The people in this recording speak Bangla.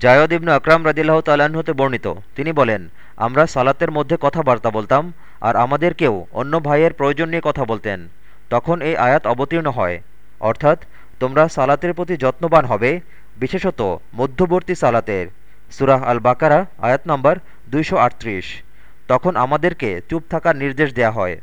জায়দ ইবনু আকরাম রাদিল্লাহ তাল্লাহ্ন হতে বর্ণিত। তিনি বলেন, আমরা সালাতের মধ্যে কথাবার্তা বলতাম আর আমাদেরকেও অন্য ভাইয়ের প্রয়োজন নিয়ে কথা বলতেন। তখন এই আয়াত অবতীর্ণ হয়। অর্থাৎ, তোমরা সালাতের প্রতি যত্নবান হবে, বিশেষত মধ্যবর্তী সালাতের। সুরাহ আল বাকারা আয়াত নম্বর দুইশো আটত্রিশ। তখন আমাদেরকে চুপ থাকার নির্দেশ দেয়া হয়।